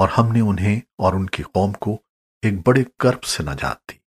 और हमने उन्हें और उनकी कौम को एक बड़े कर्ब से नजात दी